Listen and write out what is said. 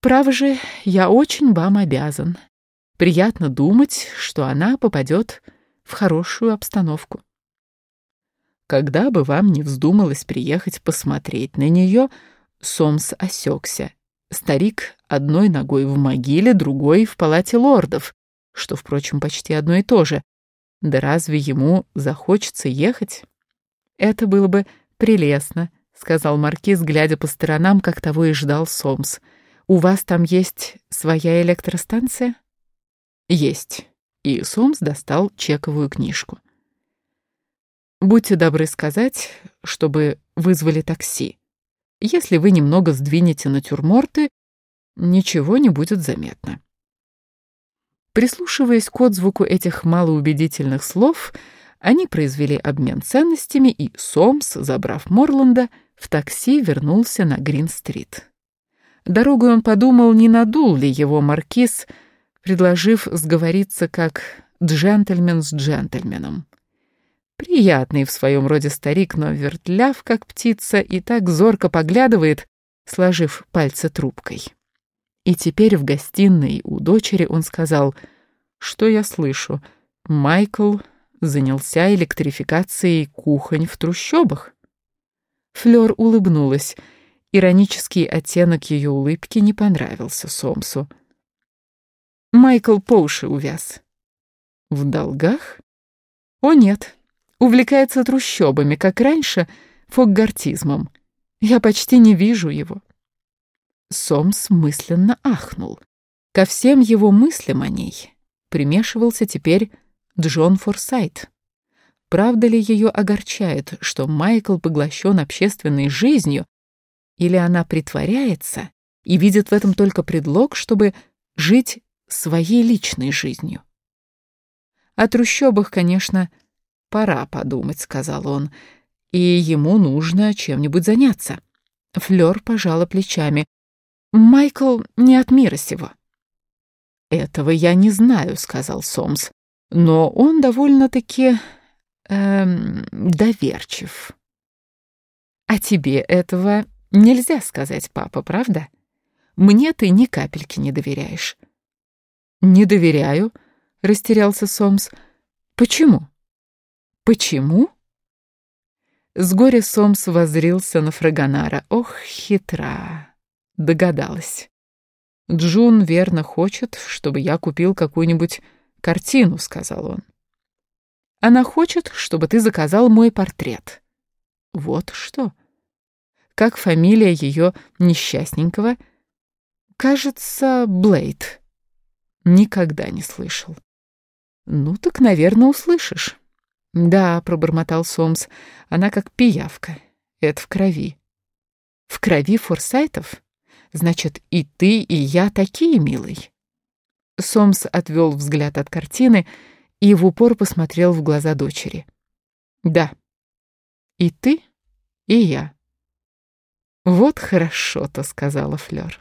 Право же, я очень вам обязан. Приятно думать, что она попадет в хорошую обстановку. Когда бы вам не вздумалось приехать посмотреть на нее, Сомс осекся. Старик одной ногой в могиле, другой в палате лордов, что, впрочем, почти одно и то же. Да разве ему захочется ехать? Это было бы прелестно, сказал маркиз, глядя по сторонам, как того и ждал Сомс. У вас там есть своя электростанция? Есть. И Сомс достал чековую книжку. Будьте добры сказать, чтобы вызвали такси. Если вы немного сдвинете натюрморты, ничего не будет заметно. Прислушиваясь к отзвуку этих малоубедительных слов, они произвели обмен ценностями, и Сомс, забрав Морланда, в такси вернулся на Грин-стрит. Дорогой он подумал, не надул ли его маркиз, предложив сговориться как джентльмен с джентльменом. Приятный в своем роде старик, но вертляв, как птица, и так зорко поглядывает, сложив пальцы трубкой. И теперь в гостиной у дочери он сказал, что я слышу, Майкл занялся электрификацией кухонь в трущобах. Флёр улыбнулась. Иронический оттенок ее улыбки не понравился Сомсу. Майкл по уши увяз. В долгах? О нет, увлекается трущобами, как раньше, фоггартизмом. Я почти не вижу его. Сомс мысленно ахнул. Ко всем его мыслям о ней примешивался теперь Джон Форсайт. Правда ли ее огорчает, что Майкл поглощен общественной жизнью, или она притворяется и видит в этом только предлог, чтобы жить своей личной жизнью? О трущобах, конечно, «Пора подумать», — сказал он, — «и ему нужно чем-нибудь заняться». Флёр пожала плечами. «Майкл не от мира сего». «Этого я не знаю», — сказал Сомс, — «но он довольно-таки эм, доверчив». «А тебе этого нельзя сказать, папа, правда? Мне ты ни капельки не доверяешь». «Не доверяю», — растерялся Сомс. «Почему?» Почему? С горя Сомс воззрился на Фрагонара. Ох, хитра. Догадалась. Джун верно хочет, чтобы я купил какую-нибудь картину, сказал он. Она хочет, чтобы ты заказал мой портрет. Вот что. Как фамилия ее несчастненького? Кажется, Блейд. Никогда не слышал. Ну так, наверное, услышишь. «Да», — пробормотал Сомс, — «она как пиявка. Это в крови». «В крови форсайтов? Значит, и ты, и я такие, милый». Сомс отвел взгляд от картины и в упор посмотрел в глаза дочери. «Да, и ты, и я». «Вот хорошо-то», — сказала Флёр.